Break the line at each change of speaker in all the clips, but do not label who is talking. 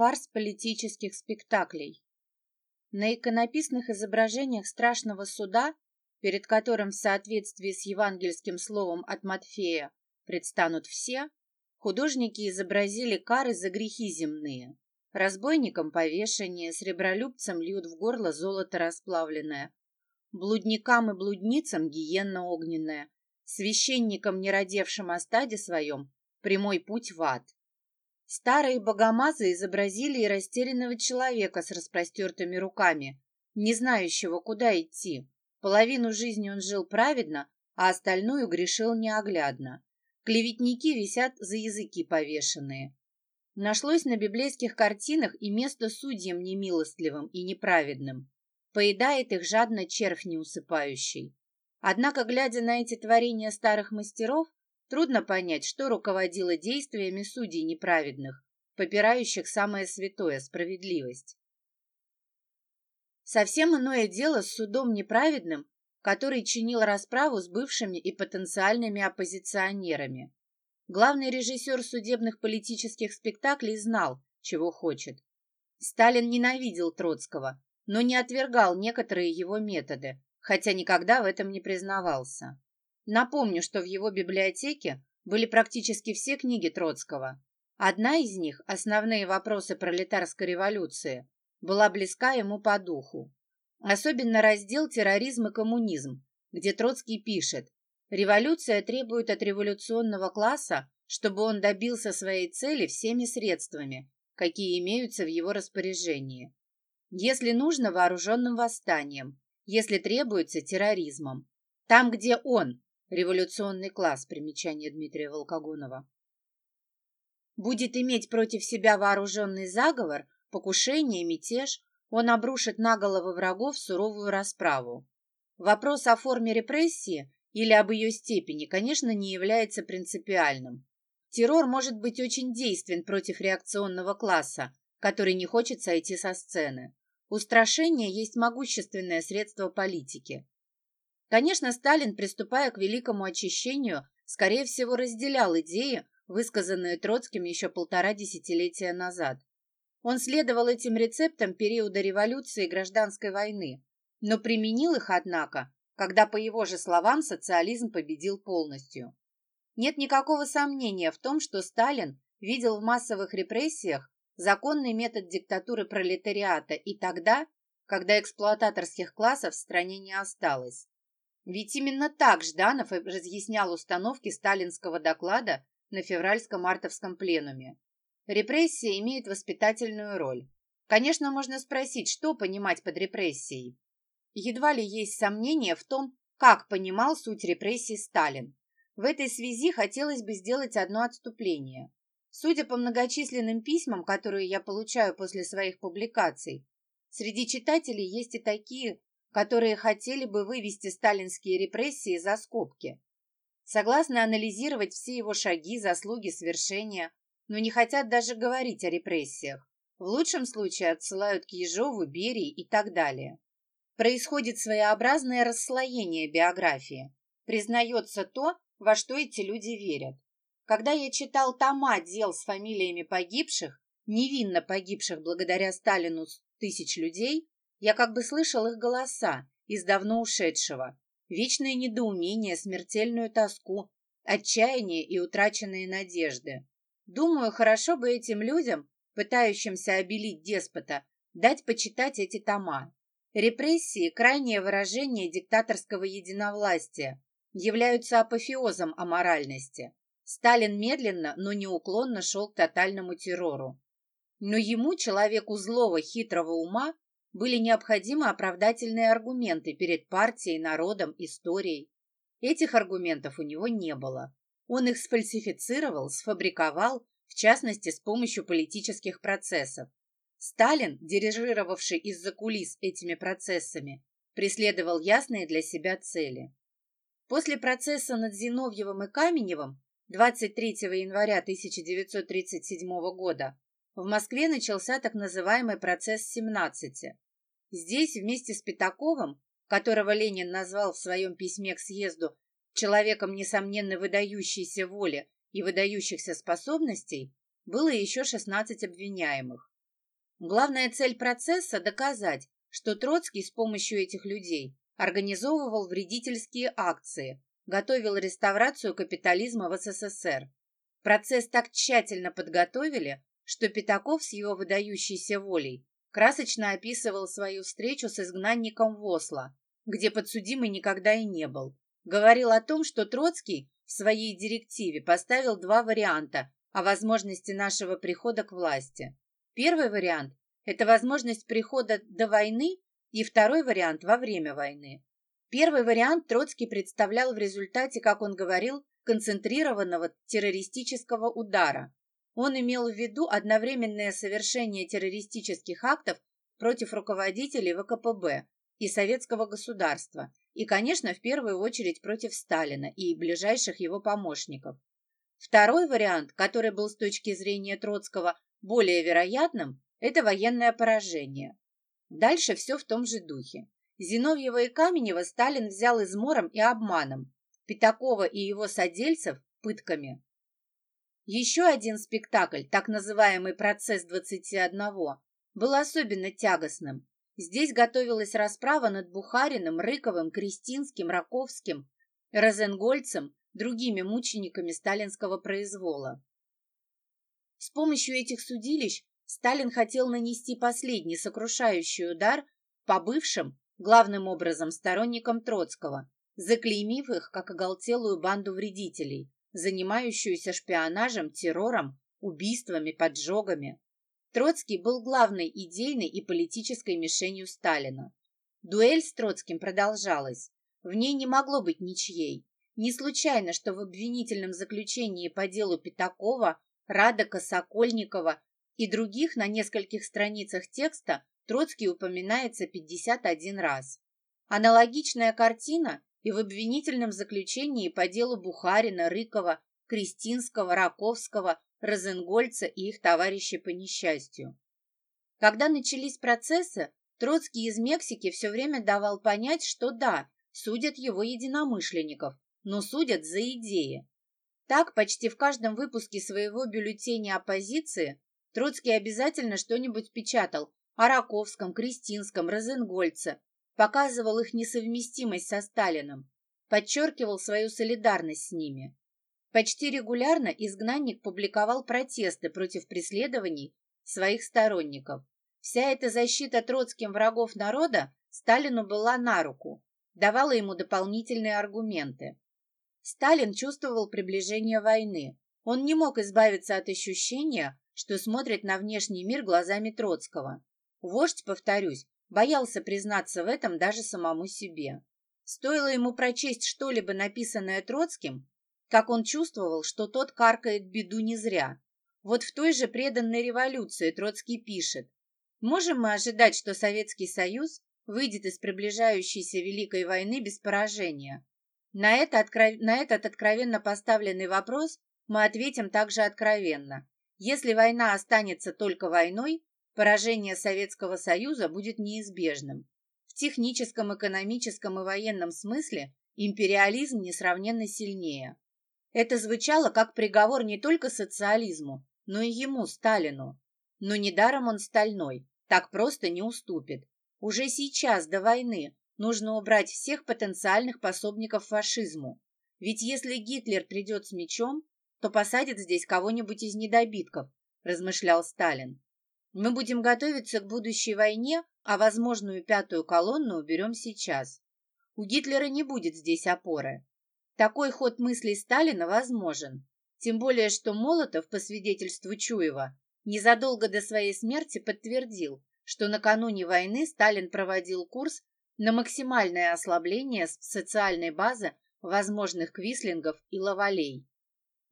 Фарс политических спектаклей. На иконописных изображениях страшного суда, перед которым в соответствии с евангельским словом от Матфея предстанут все, художники изобразили кары за грехи земные. Разбойникам повешение, сребролюбцам льют в горло золото расплавленное, блудникам и блудницам гиенна огненная, священникам, не родевшим о стаде своем, прямой путь в ад. Старые богомазы изобразили и растерянного человека с распростертыми руками, не знающего, куда идти. Половину жизни он жил праведно, а остальную грешил неоглядно. Клеветники висят за языки повешенные. Нашлось на библейских картинах и место судьям немилостливым и неправедным. Поедает их жадно червь неусыпающий. Однако, глядя на эти творения старых мастеров, Трудно понять, что руководило действиями судей неправедных, попирающих самое святое – справедливость. Совсем иное дело с судом неправедным, который чинил расправу с бывшими и потенциальными оппозиционерами. Главный режиссер судебных политических спектаклей знал, чего хочет. Сталин ненавидел Троцкого, но не отвергал некоторые его методы, хотя никогда в этом не признавался. Напомню, что в его библиотеке были практически все книги Троцкого. Одна из них, «Основные вопросы пролетарской революции», была близка ему по духу. Особенно раздел «Терроризм и коммунизм», где Троцкий пишет «Революция требует от революционного класса, чтобы он добился своей цели всеми средствами, какие имеются в его распоряжении. Если нужно, вооруженным восстанием, если требуется, терроризмом. Там, где он, Революционный класс. Примечание Дмитрия Волкогонова. Будет иметь против себя вооруженный заговор, покушение, мятеж, он обрушит на головы врагов суровую расправу. Вопрос о форме репрессии или об ее степени, конечно, не является принципиальным. Террор может быть очень действен против реакционного класса, который не хочет сойти со сцены. Устрашение есть могущественное средство политики. Конечно, Сталин, приступая к великому очищению, скорее всего, разделял идеи, высказанные Троцким еще полтора десятилетия назад. Он следовал этим рецептам периода революции и гражданской войны, но применил их, однако, когда, по его же словам, социализм победил полностью. Нет никакого сомнения в том, что Сталин видел в массовых репрессиях законный метод диктатуры пролетариата и тогда, когда эксплуататорских классов в стране не осталось. Ведь именно так Жданов разъяснял установки сталинского доклада на февральско-мартовском пленуме. Репрессия имеет воспитательную роль. Конечно, можно спросить, что понимать под репрессией. Едва ли есть сомнение в том, как понимал суть репрессий Сталин. В этой связи хотелось бы сделать одно отступление. Судя по многочисленным письмам, которые я получаю после своих публикаций, среди читателей есть и такие, которые хотели бы вывести сталинские репрессии за скобки. Согласны анализировать все его шаги, заслуги, свершения, но не хотят даже говорить о репрессиях. В лучшем случае отсылают к Ежову, Берии и так далее. Происходит своеобразное расслоение биографии. Признается то, во что эти люди верят. Когда я читал тома дел с фамилиями погибших, невинно погибших благодаря Сталину тысяч людей, я как бы слышал их голоса из давно ушедшего, вечное недоумение, смертельную тоску, отчаяние и утраченные надежды. Думаю, хорошо бы этим людям, пытающимся обелить деспота, дать почитать эти тома. Репрессии – крайнее выражение диктаторского единовластия, являются апофеозом аморальности. Сталин медленно, но неуклонно шел к тотальному террору. Но ему, человеку злого, хитрого ума, были необходимы оправдательные аргументы перед партией, народом, историей. Этих аргументов у него не было. Он их сфальсифицировал, сфабриковал, в частности, с помощью политических процессов. Сталин, дирижировавший из-за кулис этими процессами, преследовал ясные для себя цели. После процесса над Зиновьевым и Каменевым 23 января 1937 года в Москве начался так называемый процесс 17. Здесь вместе с Пятаковым, которого Ленин назвал в своем письме к съезду человеком, несомненно, выдающейся воли и выдающихся способностей, было еще 16 обвиняемых. Главная цель процесса – доказать, что Троцкий с помощью этих людей организовывал вредительские акции, готовил реставрацию капитализма в СССР. Процесс так тщательно подготовили, что Пятаков с его выдающейся волей красочно описывал свою встречу с изгнанником в Осло, где подсудимый никогда и не был. Говорил о том, что Троцкий в своей директиве поставил два варианта о возможности нашего прихода к власти. Первый вариант – это возможность прихода до войны, и второй вариант – во время войны. Первый вариант Троцкий представлял в результате, как он говорил, концентрированного террористического удара. Он имел в виду одновременное совершение террористических актов против руководителей ВКПБ и советского государства, и, конечно, в первую очередь против Сталина и ближайших его помощников. Второй вариант, который был с точки зрения Троцкого более вероятным, это военное поражение. Дальше все в том же духе. Зиновьева и Каменева Сталин взял измором и обманом, Пятакова и его содельцев – пытками. Еще один спектакль, так называемый «Процесс 21», был особенно тягостным. Здесь готовилась расправа над Бухариным, Рыковым, Кристинским, Раковским, Розенгольцем, другими мучениками сталинского произвола. С помощью этих судилищ Сталин хотел нанести последний сокрушающий удар по бывшим, главным образом сторонникам Троцкого, заклеймив их как оголтелую банду вредителей, занимающуюся шпионажем, террором, убийствами, поджогами. Троцкий был главной идейной и политической мишенью Сталина. Дуэль с Троцким продолжалась. В ней не могло быть ничьей. Не случайно, что в обвинительном заключении по делу Пятакова, Радока, Сокольникова и других на нескольких страницах текста Троцкий упоминается 51 раз. Аналогичная картина и в обвинительном заключении по делу Бухарина, Рыкова, Кристинского, Раковского, Розенгольца и их товарищей по несчастью. Когда начались процессы, Троцкий из Мексики все время давал понять, что да, судят его единомышленников, но судят за идеи. Так, почти в каждом выпуске своего бюллетеня оппозиции Троцкий обязательно что-нибудь печатал о Раковском, Кристинском, Розенгольце, показывал их несовместимость со Сталином, подчеркивал свою солидарность с ними. Почти регулярно изгнанник публиковал протесты против преследований своих сторонников. Вся эта защита троцким врагов народа Сталину была на руку, давала ему дополнительные аргументы. Сталин чувствовал приближение войны. Он не мог избавиться от ощущения, что смотрит на внешний мир глазами Троцкого. Вождь, повторюсь, Боялся признаться в этом даже самому себе. Стоило ему прочесть что-либо написанное Троцким, как он чувствовал, что тот каркает беду не зря. Вот в той же преданной революции Троцкий пишет «Можем мы ожидать, что Советский Союз выйдет из приближающейся Великой войны без поражения?» На, это откров... на этот откровенно поставленный вопрос мы ответим также откровенно. Если война останется только войной, Поражение Советского Союза будет неизбежным. В техническом, экономическом и военном смысле империализм несравненно сильнее. Это звучало как приговор не только социализму, но и ему, Сталину. Но недаром он стальной, так просто не уступит. Уже сейчас, до войны, нужно убрать всех потенциальных пособников фашизму. Ведь если Гитлер придет с мечом, то посадит здесь кого-нибудь из недобитков, размышлял Сталин. Мы будем готовиться к будущей войне, а возможную пятую колонну уберем сейчас. У Гитлера не будет здесь опоры. Такой ход мыслей Сталина возможен. Тем более, что Молотов, по свидетельству Чуева, незадолго до своей смерти подтвердил, что накануне войны Сталин проводил курс на максимальное ослабление социальной базы возможных квислингов и лавалей.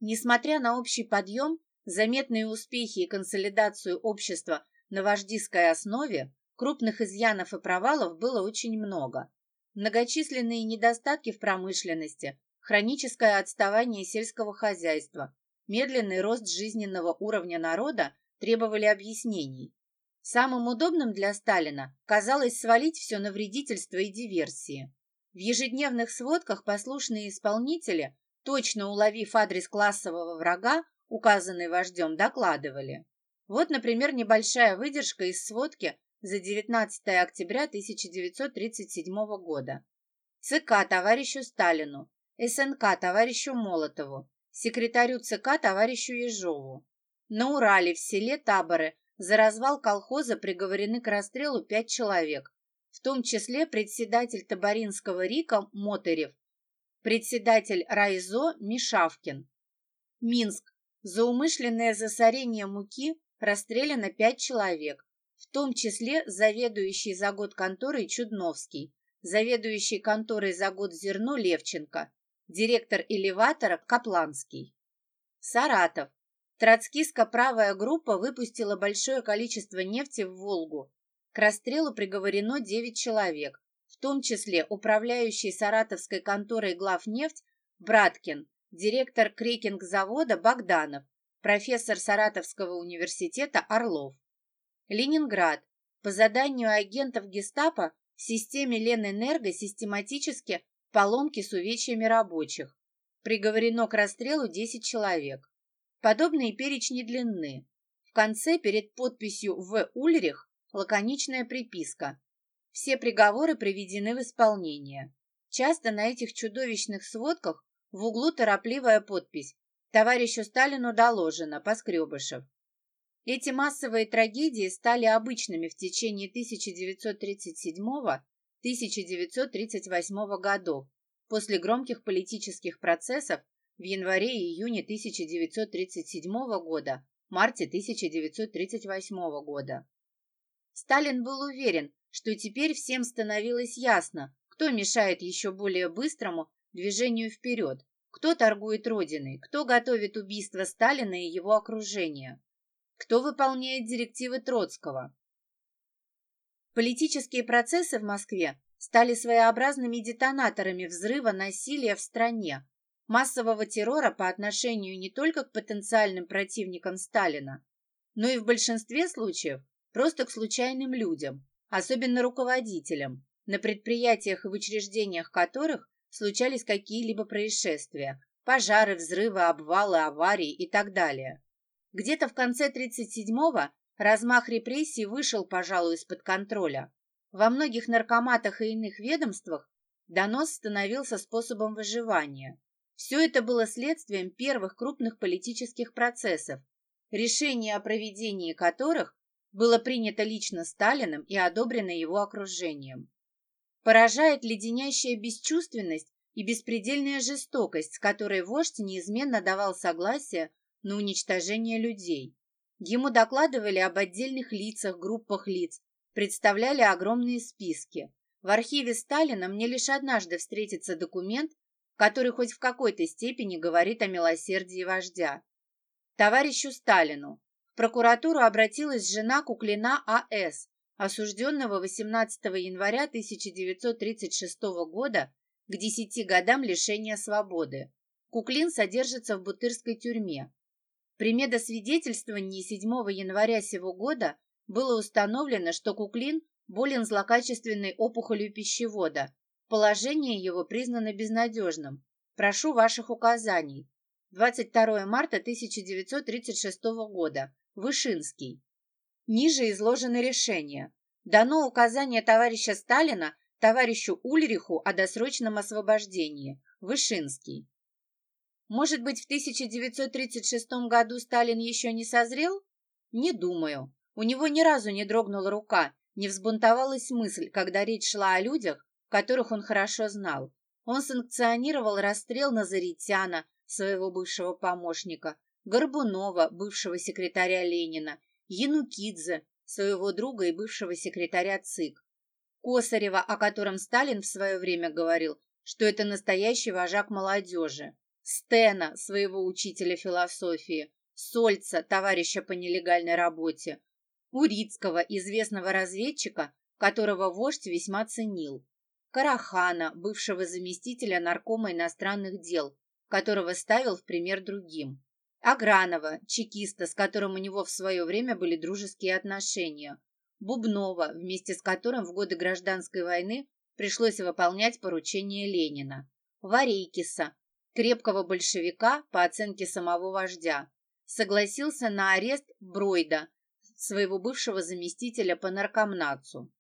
Несмотря на общий подъем, Заметные успехи и консолидацию общества на вождистской основе крупных изъянов и провалов было очень много. Многочисленные недостатки в промышленности, хроническое отставание сельского хозяйства, медленный рост жизненного уровня народа требовали объяснений. Самым удобным для Сталина казалось свалить все на вредительство и диверсии. В ежедневных сводках послушные исполнители, точно уловив адрес классового врага, указанный вождем, докладывали. Вот, например, небольшая выдержка из сводки за 19 октября 1937 года. ЦК товарищу Сталину, СНК товарищу Молотову, секретарю ЦК товарищу Ежову. На Урале в селе Таборы за развал колхоза приговорены к расстрелу пять человек, в том числе председатель Табаринского РИКа Мотырев, председатель Райзо Мишавкин. Минск. За умышленное засорение муки расстреляно пять человек, в том числе заведующий за год конторой Чудновский, заведующий конторой за год зерно Левченко, директор элеватора Капланский. Саратов. Троцкистско-правая группа выпустила большое количество нефти в Волгу. К расстрелу приговорено 9 человек, в том числе управляющий саратовской конторой главнефть Браткин, директор крекинг-завода Богданов, профессор Саратовского университета Орлов. Ленинград. По заданию агентов гестапо в системе Ленэнерго систематически поломки с увечьями рабочих. Приговорено к расстрелу 10 человек. Подобные перечни длинны. В конце перед подписью «В. Ульрих» лаконичная приписка. Все приговоры приведены в исполнение. Часто на этих чудовищных сводках в углу торопливая подпись «Товарищу Сталину доложено, Поскребышев». Эти массовые трагедии стали обычными в течение 1937-1938 годов, после громких политических процессов в январе и июне 1937 года, марте 1938 года. Сталин был уверен, что теперь всем становилось ясно, кто мешает еще более быстрому движению вперед, кто торгует Родиной, кто готовит убийство Сталина и его окружения, кто выполняет директивы Троцкого. Политические процессы в Москве стали своеобразными детонаторами взрыва насилия в стране, массового террора по отношению не только к потенциальным противникам Сталина, но и в большинстве случаев просто к случайным людям, особенно руководителям, на предприятиях и в учреждениях которых случались какие-либо происшествия, пожары, взрывы, обвалы, аварии и так далее. Где-то в конце 37-го размах репрессий вышел, пожалуй, из-под контроля. Во многих наркоматах и иных ведомствах донос становился способом выживания. Все это было следствием первых крупных политических процессов, решение о проведении которых было принято лично Сталиным и одобрено его окружением. Поражает леденящая бесчувственность и беспредельная жестокость, с которой вождь неизменно давал согласие на уничтожение людей. Ему докладывали об отдельных лицах, группах лиц, представляли огромные списки. В архиве Сталина мне лишь однажды встретится документ, который хоть в какой-то степени говорит о милосердии вождя. Товарищу Сталину. В прокуратуру обратилась жена Куклина А.С., осужденного 18 января 1936 года к 10 годам лишения свободы. Куклин содержится в Бутырской тюрьме. При медосвидетельствовании 7 января сего года было установлено, что Куклин болен злокачественной опухолью пищевода. Положение его признано безнадежным. Прошу ваших указаний. 22 марта 1936 года. Вышинский. Ниже изложены решения. Дано указание товарища Сталина товарищу Ульриху о досрочном освобождении. Вышинский. Может быть, в 1936 году Сталин еще не созрел? Не думаю. У него ни разу не дрогнула рука, не взбунтовалась мысль, когда речь шла о людях, которых он хорошо знал. Он санкционировал расстрел Назаритяна, своего бывшего помощника, Горбунова, бывшего секретаря Ленина, Янукидзе, своего друга и бывшего секретаря ЦИК, Косарева, о котором Сталин в свое время говорил, что это настоящий вожак молодежи, Стена, своего учителя философии, Сольца, товарища по нелегальной работе, Урицкого, известного разведчика, которого вождь весьма ценил, Карахана, бывшего заместителя наркома иностранных дел, которого ставил в пример другим, Агранова, чекиста, с которым у него в свое время были дружеские отношения, Бубнова, вместе с которым в годы гражданской войны пришлось выполнять поручения Ленина, Варейкиса, крепкого большевика, по оценке самого вождя, согласился на арест Бройда, своего бывшего заместителя по наркомнацу.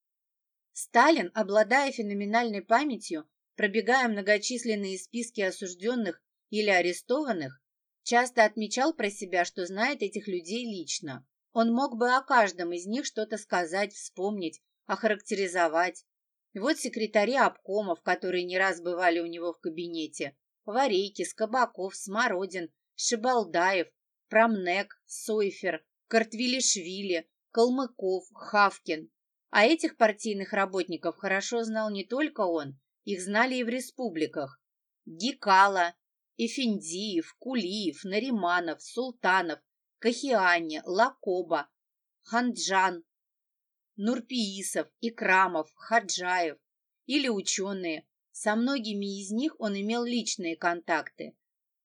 Сталин, обладая феноменальной памятью, пробегая многочисленные списки осужденных или арестованных, часто отмечал про себя, что знает этих людей лично. Он мог бы о каждом из них что-то сказать, вспомнить, охарактеризовать. Вот секретари обкомов, которые не раз бывали у него в кабинете. Варейки, Скобаков, Смородин, Шибалдаев, Промнек, Сойфер, Картвилишвили, Калмыков, Хавкин. А этих партийных работников хорошо знал не только он, их знали и в республиках. Гикала, Эфендиев, Кулиев, Нариманов, Султанов, Кахиане, Лакоба, Ханджан, Нурпиисов, Икрамов, Хаджаев или ученые. Со многими из них он имел личные контакты.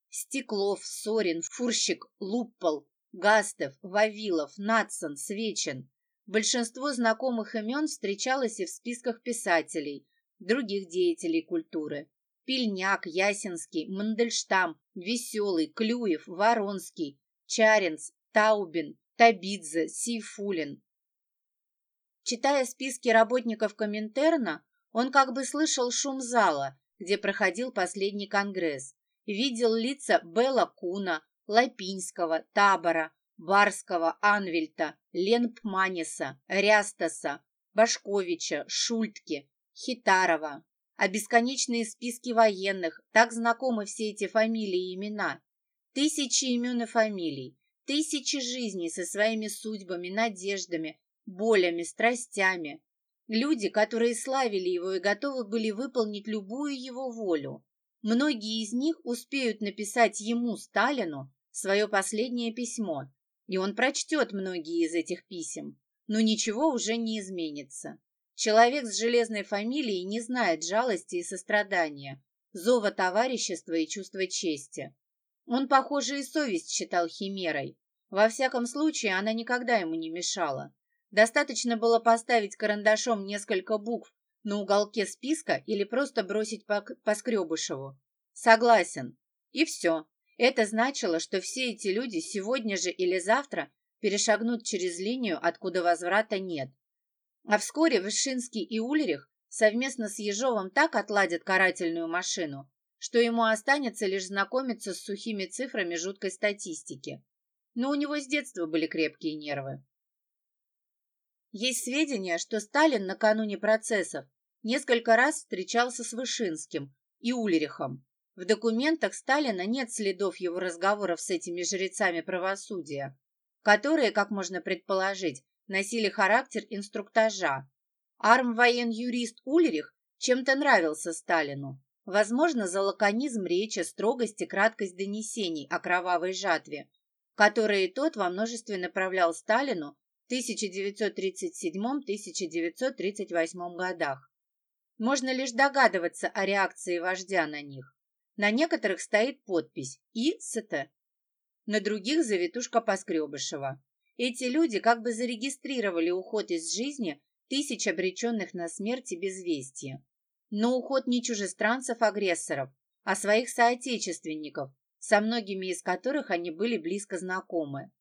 Стеклов, Сорин, Фурщик, Луппол, Гастев, Вавилов, Натсон, Свечин. Большинство знакомых имен встречалось и в списках писателей, других деятелей культуры. Пельняк, Ясинский, Мандельштам, Веселый, Клюев, Воронский, Чаринц, Таубин, Табидзе, Сейфулин. Читая списки работников Коминтерна, он как бы слышал шум зала, где проходил последний конгресс, видел лица Белла Куна, Лапинского, Табора, Барского, Анвельта, Ленпманиса, Рястаса, Башковича, Шультки, Хитарова, а бесконечные списки военных, так знакомы все эти фамилии и имена. Тысячи имен и фамилий, тысячи жизней со своими судьбами, надеждами, болями, страстями. Люди, которые славили его и готовы были выполнить любую его волю. Многие из них успеют написать ему, Сталину, свое последнее письмо, и он прочтет многие из этих писем, но ничего уже не изменится. Человек с железной фамилией не знает жалости и сострадания, зова товарищества и чувства чести. Он, похоже, и совесть считал химерой. Во всяком случае, она никогда ему не мешала. Достаточно было поставить карандашом несколько букв на уголке списка или просто бросить по, по Скребышеву. Согласен. И все. Это значило, что все эти люди сегодня же или завтра перешагнут через линию, откуда возврата нет. А вскоре Вышинский и Ульрих совместно с Ежовым так отладят карательную машину, что ему останется лишь знакомиться с сухими цифрами жуткой статистики. Но у него с детства были крепкие нервы. Есть сведения, что Сталин накануне процессов несколько раз встречался с Вышинским и Ульрихом. В документах Сталина нет следов его разговоров с этими жрецами правосудия, которые, как можно предположить, носили характер инструктажа. Армвоен-юрист Ульрих чем-то нравился Сталину. Возможно, за лаконизм речи, строгость и краткость донесений о кровавой жатве, которые тот во множестве направлял Сталину 1937-1938 годах. Можно лишь догадываться о реакции вождя на них. На некоторых стоит подпись «И.Ст.», на других завитушка Поскребышева. Эти люди как бы зарегистрировали уход из жизни тысяч обреченных на смерть и безвестие. Но уход не чужестранцев-агрессоров, а своих соотечественников, со многими из которых они были близко знакомы.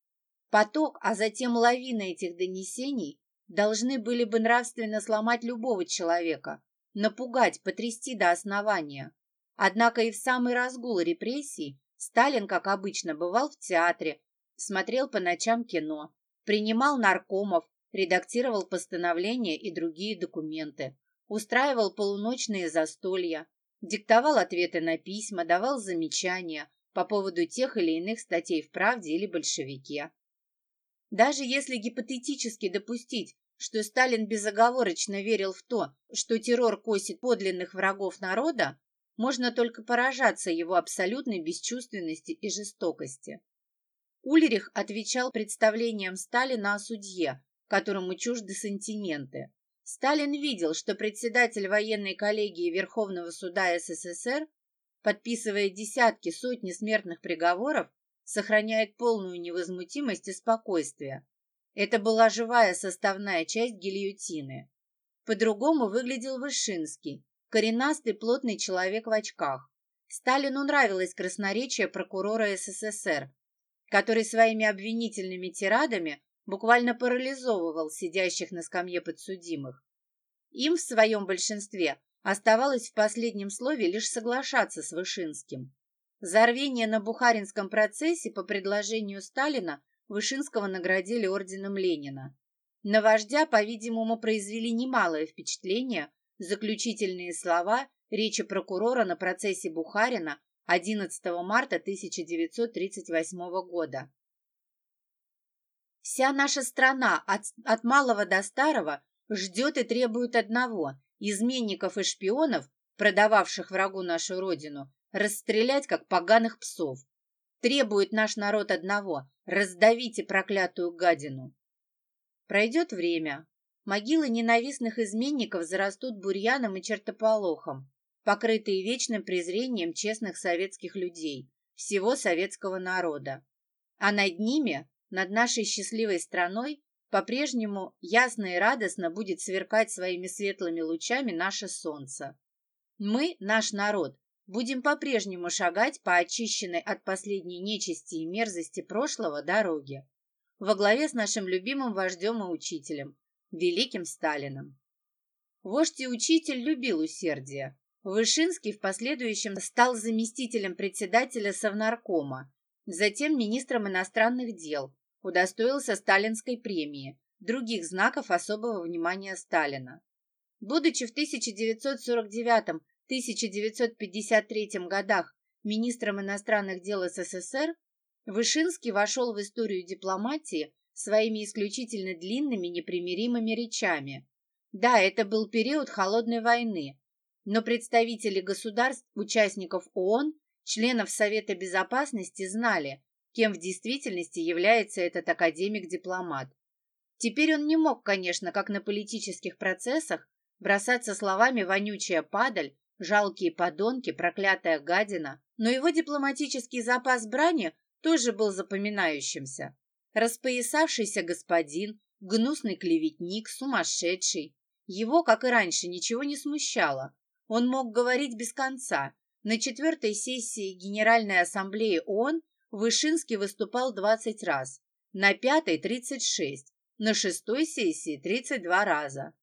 Поток, а затем лавина этих донесений должны были бы нравственно сломать любого человека, напугать, потрясти до основания. Однако и в самый разгул репрессий Сталин, как обычно, бывал в театре, смотрел по ночам кино, принимал наркомов, редактировал постановления и другие документы, устраивал полуночные застолья, диктовал ответы на письма, давал замечания по поводу тех или иных статей в «Правде» или «Большевике». Даже если гипотетически допустить, что Сталин безоговорочно верил в то, что террор косит подлинных врагов народа, можно только поражаться его абсолютной бесчувственности и жестокости. Ульрих отвечал представлениям Сталина о судье, которому чужды сантименты. Сталин видел, что председатель военной коллегии Верховного суда СССР, подписывая десятки, сотни смертных приговоров, сохраняет полную невозмутимость и спокойствие. Это была живая составная часть гильотины. По-другому выглядел Вышинский, коренастый плотный человек в очках. Сталину нравилось красноречие прокурора СССР, который своими обвинительными тирадами буквально парализовывал сидящих на скамье подсудимых. Им в своем большинстве оставалось в последнем слове лишь соглашаться с Вышинским. За рвение на Бухаринском процессе по предложению Сталина Вышинского наградили орденом Ленина. На вождя, по-видимому, произвели немалое впечатление заключительные слова речи прокурора на процессе Бухарина 11 марта 1938 года. Вся наша страна от, от малого до старого ждет и требует одного – изменников и шпионов, продававших врагу нашу родину, расстрелять, как поганых псов. Требует наш народ одного – раздавите проклятую гадину. Пройдет время. Могилы ненавистных изменников зарастут бурьяном и чертополохом, покрытые вечным презрением честных советских людей, всего советского народа. А над ними над нашей счастливой страной по-прежнему ясно и радостно будет сверкать своими светлыми лучами наше солнце. Мы, наш народ, будем по-прежнему шагать по очищенной от последней нечисти и мерзости прошлого дороге, во главе с нашим любимым вождем и учителем, великим Сталиным. Вождь и учитель любил усердие. Вышинский в последующем стал заместителем председателя Совнаркома, затем министром иностранных дел, удостоился сталинской премии, других знаков особого внимания Сталина. Будучи в 1949-1953 годах министром иностранных дел СССР, Вышинский вошел в историю дипломатии своими исключительно длинными непримиримыми речами. Да, это был период холодной войны, но представители государств, участников ООН, членов Совета Безопасности знали, кем в действительности является этот академик-дипломат. Теперь он не мог, конечно, как на политических процессах, бросаться словами «вонючая падаль», «жалкие подонки», «проклятая гадина», но его дипломатический запас брани тоже был запоминающимся. Распоясавшийся господин, гнусный клеветник, сумасшедший. Его, как и раньше, ничего не смущало. Он мог говорить без конца. На четвертой сессии Генеральной Ассамблеи ООН Вышинский выступал 20 раз, на пятой – 36, на шестой сессии – 32 раза.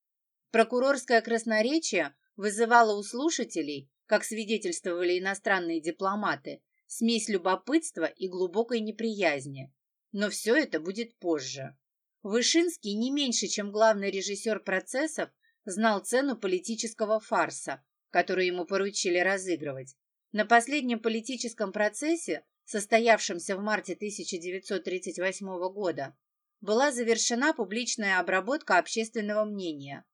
Прокурорское красноречие вызывало у слушателей, как свидетельствовали иностранные дипломаты, смесь любопытства и глубокой неприязни. Но все это будет позже. Вышинский не меньше, чем главный режиссер процессов, знал цену политического фарса, который ему поручили разыгрывать. На последнем политическом процессе состоявшемся в марте 1938 года, была завершена публичная обработка общественного мнения.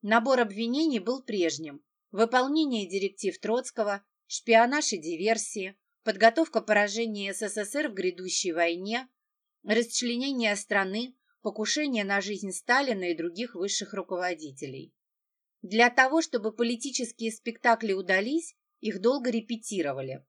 Набор обвинений был прежним. Выполнение директив Троцкого, шпионаж и диверсии, подготовка поражения СССР в грядущей войне, расчленение страны, покушение на жизнь Сталина и других высших руководителей. Для того, чтобы политические спектакли удались, их долго репетировали.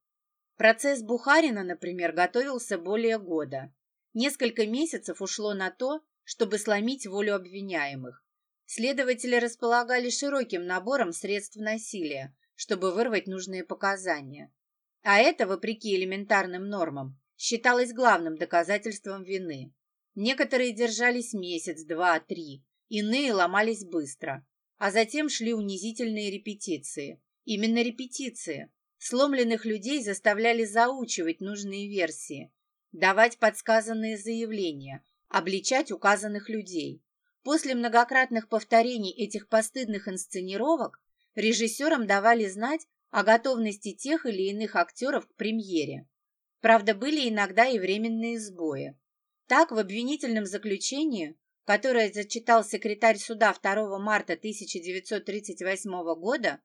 Процесс Бухарина, например, готовился более года. Несколько месяцев ушло на то, чтобы сломить волю обвиняемых. Следователи располагали широким набором средств насилия, чтобы вырвать нужные показания. А это, вопреки элементарным нормам, считалось главным доказательством вины. Некоторые держались месяц, два, три, иные ломались быстро. А затем шли унизительные репетиции. Именно репетиции, Сломленных людей заставляли заучивать нужные версии, давать подсказанные заявления, обличать указанных людей. После многократных повторений этих постыдных инсценировок режиссерам давали знать о готовности тех или иных актеров к премьере. Правда, были иногда и временные сбои. Так, в обвинительном заключении, которое зачитал секретарь суда 2 марта 1938 года,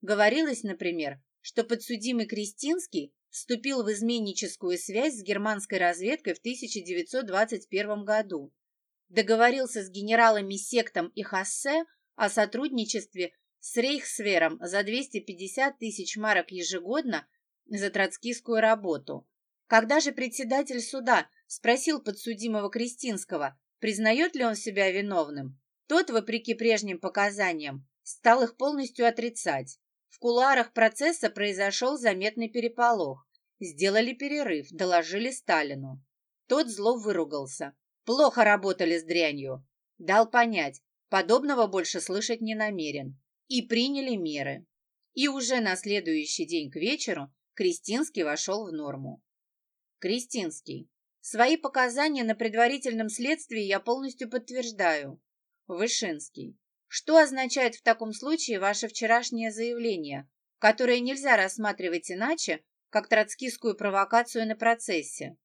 говорилось, например, что подсудимый Кристинский вступил в изменническую связь с германской разведкой в 1921 году, договорился с генералами Сектом и Хассе о сотрудничестве с Рейхсвером за 250 тысяч марок ежегодно за троцкистскую работу. Когда же председатель суда спросил подсудимого Кристинского, признает ли он себя виновным, тот, вопреки прежним показаниям, стал их полностью отрицать. В кулуарах процесса произошел заметный переполох. Сделали перерыв, доложили Сталину. Тот зло выругался. Плохо работали с дрянью. Дал понять, подобного больше слышать не намерен. И приняли меры. И уже на следующий день к вечеру Кристинский вошел в норму. Кристинский. Свои показания на предварительном следствии я полностью подтверждаю. Вышинский. Что означает в таком случае ваше вчерашнее заявление, которое нельзя рассматривать иначе, как троцкистскую провокацию на процессе?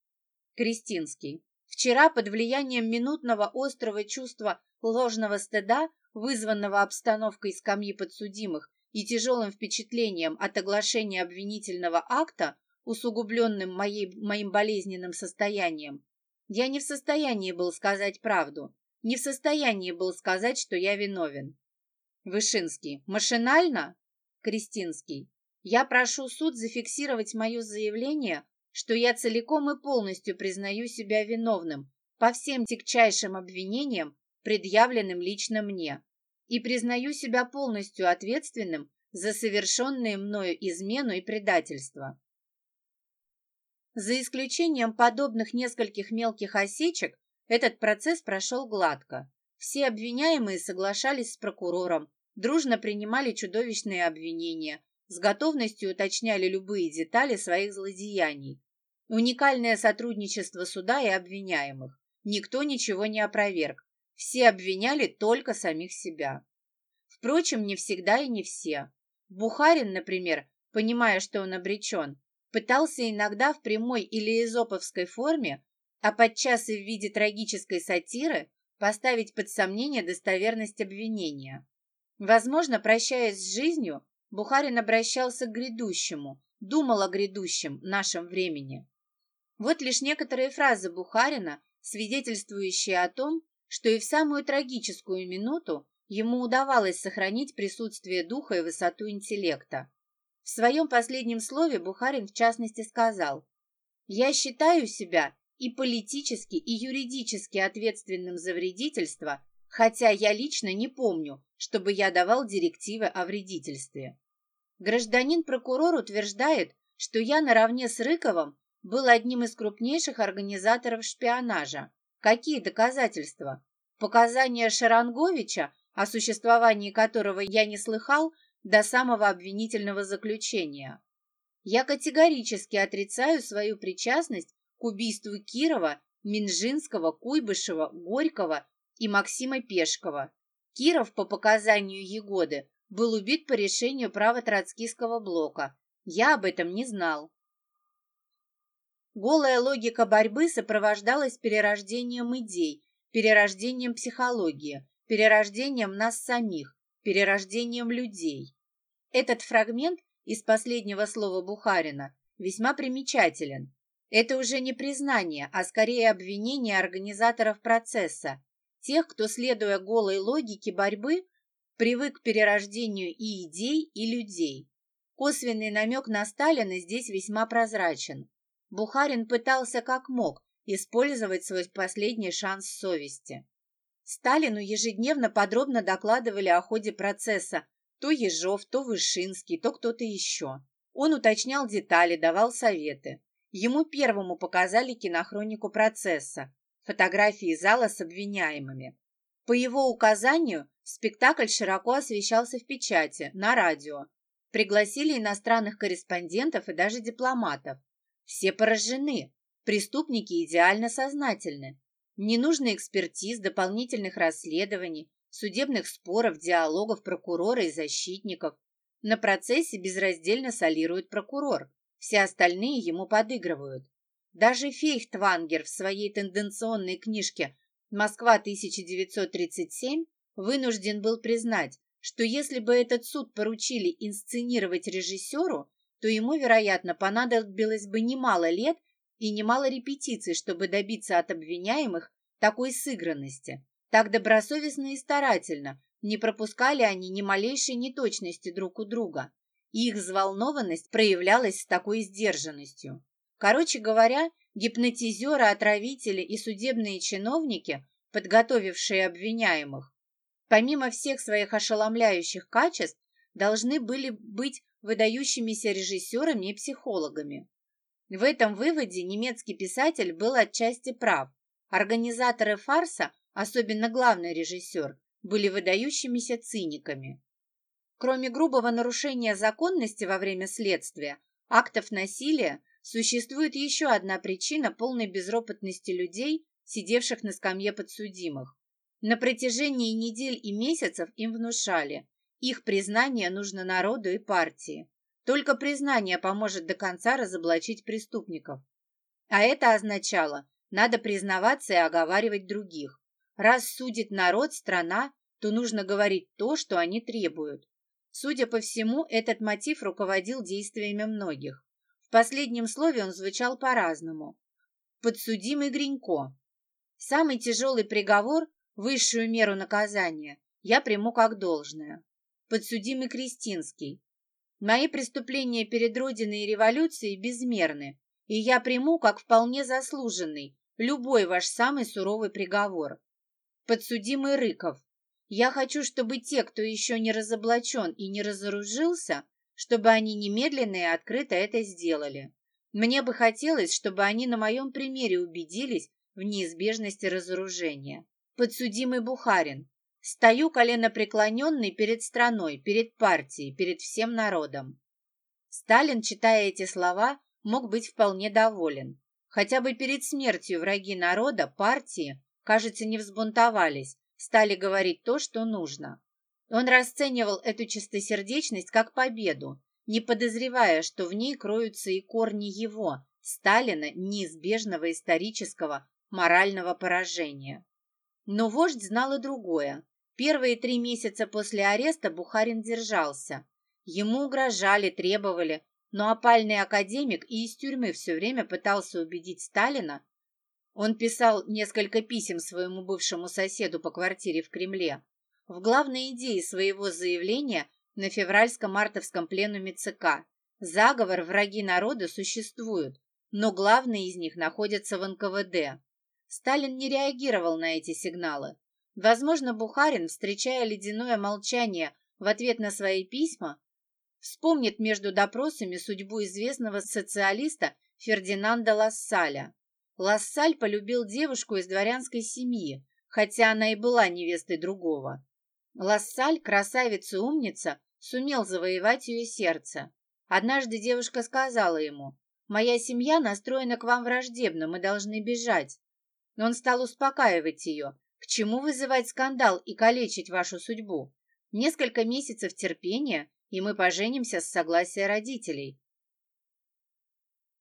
Кристинский. Вчера под влиянием минутного острого чувства ложного стыда, вызванного обстановкой скамьи подсудимых и тяжелым впечатлением от оглашения обвинительного акта, усугубленным моей, моим болезненным состоянием, я не в состоянии был сказать правду, не в состоянии был сказать, что я виновен. Вышинский. Машинально? Кристинский. Я прошу суд зафиксировать мое заявление, что я целиком и полностью признаю себя виновным по всем тягчайшим обвинениям, предъявленным лично мне, и признаю себя полностью ответственным за совершенные мною измену и предательство. За исключением подобных нескольких мелких осечек, этот процесс прошел гладко. Все обвиняемые соглашались с прокурором, дружно принимали чудовищные обвинения, с готовностью уточняли любые детали своих злодеяний. Уникальное сотрудничество суда и обвиняемых. Никто ничего не опроверг. Все обвиняли только самих себя. Впрочем, не всегда и не все. Бухарин, например, понимая, что он обречен, пытался иногда в прямой или эзоповской форме а подчас и в виде трагической сатиры поставить под сомнение достоверность обвинения. Возможно, прощаясь с жизнью, Бухарин обращался к грядущему, думал о грядущем, нашем времени. Вот лишь некоторые фразы Бухарина, свидетельствующие о том, что и в самую трагическую минуту ему удавалось сохранить присутствие духа и высоту интеллекта. В своем последнем слове Бухарин в частности сказал «Я считаю себя и политически, и юридически ответственным за вредительство, хотя я лично не помню, чтобы я давал директивы о вредительстве. Гражданин-прокурор утверждает, что я наравне с Рыковым был одним из крупнейших организаторов шпионажа. Какие доказательства? Показания Шаранговича, о существовании которого я не слыхал до самого обвинительного заключения. Я категорически отрицаю свою причастность к убийству Кирова, Минжинского, Куйбышева, Горького и Максима Пешкова. Киров, по показанию Егоды, был убит по решению право-троцкистского блока. Я об этом не знал. Голая логика борьбы сопровождалась перерождением идей, перерождением психологии, перерождением нас самих, перерождением людей. Этот фрагмент из последнего слова Бухарина весьма примечателен. Это уже не признание, а скорее обвинение организаторов процесса, тех, кто, следуя голой логике борьбы, привык к перерождению и идей, и людей. Косвенный намек на Сталина здесь весьма прозрачен. Бухарин пытался как мог использовать свой последний шанс совести. Сталину ежедневно подробно докладывали о ходе процесса то Ежов, то Вышинский, то кто-то еще. Он уточнял детали, давал советы. Ему первому показали кинохронику процесса, фотографии зала с обвиняемыми. По его указанию спектакль широко освещался в печати, на радио. Пригласили иностранных корреспондентов и даже дипломатов. Все поражены. Преступники идеально сознательны. Не нужно экспертиз, дополнительных расследований, судебных споров, диалогов прокурора и защитников. На процессе безраздельно солирует прокурор. Все остальные ему подыгрывают. Даже Фейхтвангер в своей тенденционной книжке «Москва-1937» вынужден был признать, что если бы этот суд поручили инсценировать режиссеру, то ему, вероятно, понадобилось бы немало лет и немало репетиций, чтобы добиться от обвиняемых такой сыгранности. Так добросовестно и старательно не пропускали они ни малейшей неточности друг у друга и их взволнованность проявлялась с такой сдержанностью. Короче говоря, гипнотизеры, отравители и судебные чиновники, подготовившие обвиняемых, помимо всех своих ошеломляющих качеств, должны были быть выдающимися режиссерами и психологами. В этом выводе немецкий писатель был отчасти прав. Организаторы фарса, особенно главный режиссер, были выдающимися циниками. Кроме грубого нарушения законности во время следствия, актов насилия, существует еще одна причина полной безропотности людей, сидевших на скамье подсудимых. На протяжении недель и месяцев им внушали, их признание нужно народу и партии. Только признание поможет до конца разоблачить преступников. А это означало, надо признаваться и оговаривать других. Раз судит народ, страна, то нужно говорить то, что они требуют. Судя по всему, этот мотив руководил действиями многих. В последнем слове он звучал по-разному. Подсудимый Гринько. Самый тяжелый приговор, высшую меру наказания, я приму как должное. Подсудимый Кристинский. Мои преступления перед Родиной и революцией безмерны, и я приму как вполне заслуженный любой ваш самый суровый приговор. Подсудимый Рыков. Я хочу, чтобы те, кто еще не разоблачен и не разоружился, чтобы они немедленно и открыто это сделали. Мне бы хотелось, чтобы они на моем примере убедились в неизбежности разоружения. Подсудимый Бухарин. Стою коленопреклоненный перед страной, перед партией, перед всем народом. Сталин, читая эти слова, мог быть вполне доволен. Хотя бы перед смертью враги народа, партии, кажется, не взбунтовались, стали говорить то, что нужно. Он расценивал эту чистосердечность как победу, не подозревая, что в ней кроются и корни его, Сталина, неизбежного исторического морального поражения. Но вождь знал и другое. Первые три месяца после ареста Бухарин держался. Ему угрожали, требовали, но опальный академик и из тюрьмы все время пытался убедить Сталина, он писал несколько писем своему бывшему соседу по квартире в Кремле. В главной идее своего заявления на февральско-мартовском пленуме ЦК заговор враги народа существуют, но главные из них находятся в НКВД. Сталин не реагировал на эти сигналы. Возможно, Бухарин, встречая ледяное молчание в ответ на свои письма, вспомнит между допросами судьбу известного социалиста Фердинанда Лассаля. Лассаль полюбил девушку из дворянской семьи, хотя она и была невестой другого. Лассаль, красавица и умница, сумел завоевать ее сердце. Однажды девушка сказала ему, «Моя семья настроена к вам враждебно, мы должны бежать». Но он стал успокаивать ее, «К чему вызывать скандал и калечить вашу судьбу? Несколько месяцев терпения, и мы поженимся с согласия родителей.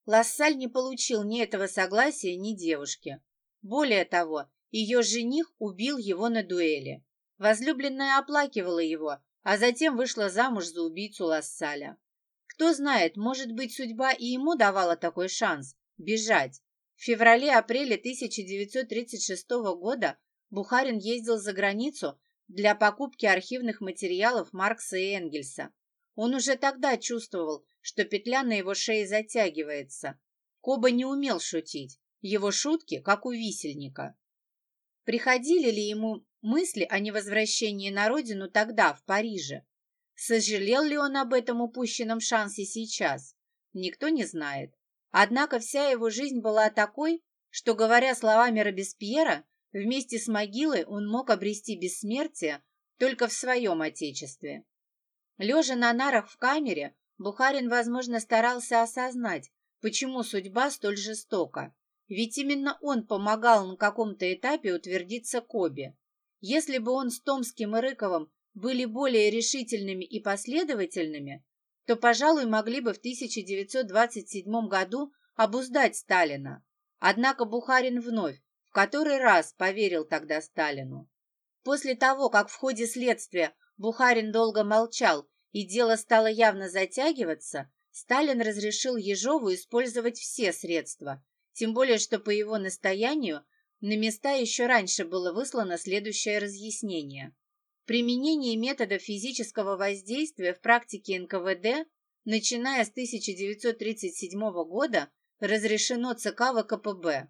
Лассаль не получил ни этого согласия, ни девушки. Более того, ее жених убил его на дуэли. Возлюбленная оплакивала его, а затем вышла замуж за убийцу Лассаля. Кто знает, может быть, судьба и ему давала такой шанс – бежать. В феврале-апреле 1936 года Бухарин ездил за границу для покупки архивных материалов Маркса и Энгельса. Он уже тогда чувствовал, что петля на его шее затягивается. Коба не умел шутить. Его шутки, как у висельника. Приходили ли ему мысли о невозвращении на родину тогда, в Париже? Сожалел ли он об этом упущенном шансе сейчас? Никто не знает. Однако вся его жизнь была такой, что, говоря словами Робеспьера, вместе с могилой он мог обрести бессмертие только в своем отечестве. Лежа на нарах в камере, Бухарин, возможно, старался осознать, почему судьба столь жестока. Ведь именно он помогал на каком-то этапе утвердиться Кобе. Если бы он с Томским и Рыковым были более решительными и последовательными, то, пожалуй, могли бы в 1927 году обуздать Сталина. Однако Бухарин вновь, который раз поверил тогда Сталину. После того, как в ходе следствия Бухарин долго молчал и дело стало явно затягиваться, Сталин разрешил Ежову использовать все средства, тем более что по его настоянию на места еще раньше было выслано следующее разъяснение. Применение методов физического воздействия в практике НКВД, начиная с 1937 года, разрешено ЦК ВКПБ.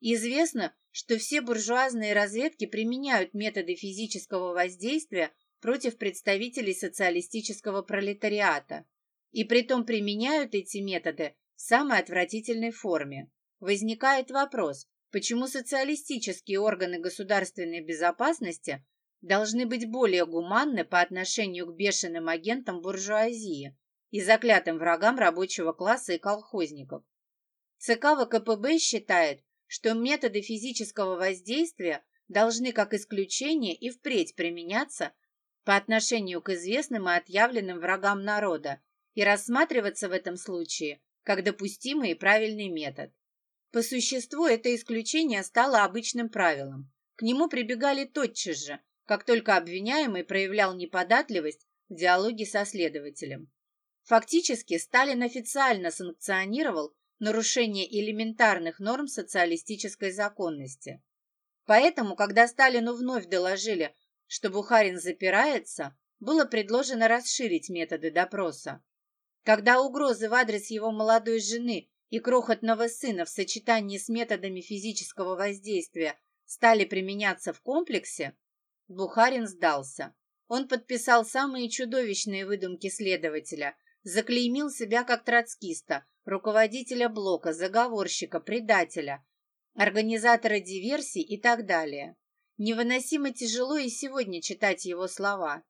Известно, что все буржуазные разведки применяют методы физического воздействия против представителей социалистического пролетариата, и притом применяют эти методы в самой отвратительной форме. Возникает вопрос, почему социалистические органы государственной безопасности должны быть более гуманны по отношению к бешеным агентам буржуазии и заклятым врагам рабочего класса и колхозников. ЦК ВКПБ считает, что методы физического воздействия должны как исключение и впредь применяться по отношению к известным и отъявленным врагам народа и рассматриваться в этом случае как допустимый и правильный метод. По существу это исключение стало обычным правилом. К нему прибегали тотчас же, как только обвиняемый проявлял неподатливость в диалоге со следователем. Фактически Сталин официально санкционировал нарушение элементарных норм социалистической законности. Поэтому, когда Сталину вновь доложили, что Бухарин запирается, было предложено расширить методы допроса. Когда угрозы в адрес его молодой жены и крохотного сына в сочетании с методами физического воздействия стали применяться в комплексе, Бухарин сдался. Он подписал самые чудовищные выдумки следователя, заклеймил себя как троцкиста, руководителя блока, заговорщика, предателя, организатора диверсий и так далее. Невыносимо тяжело и сегодня читать его слова.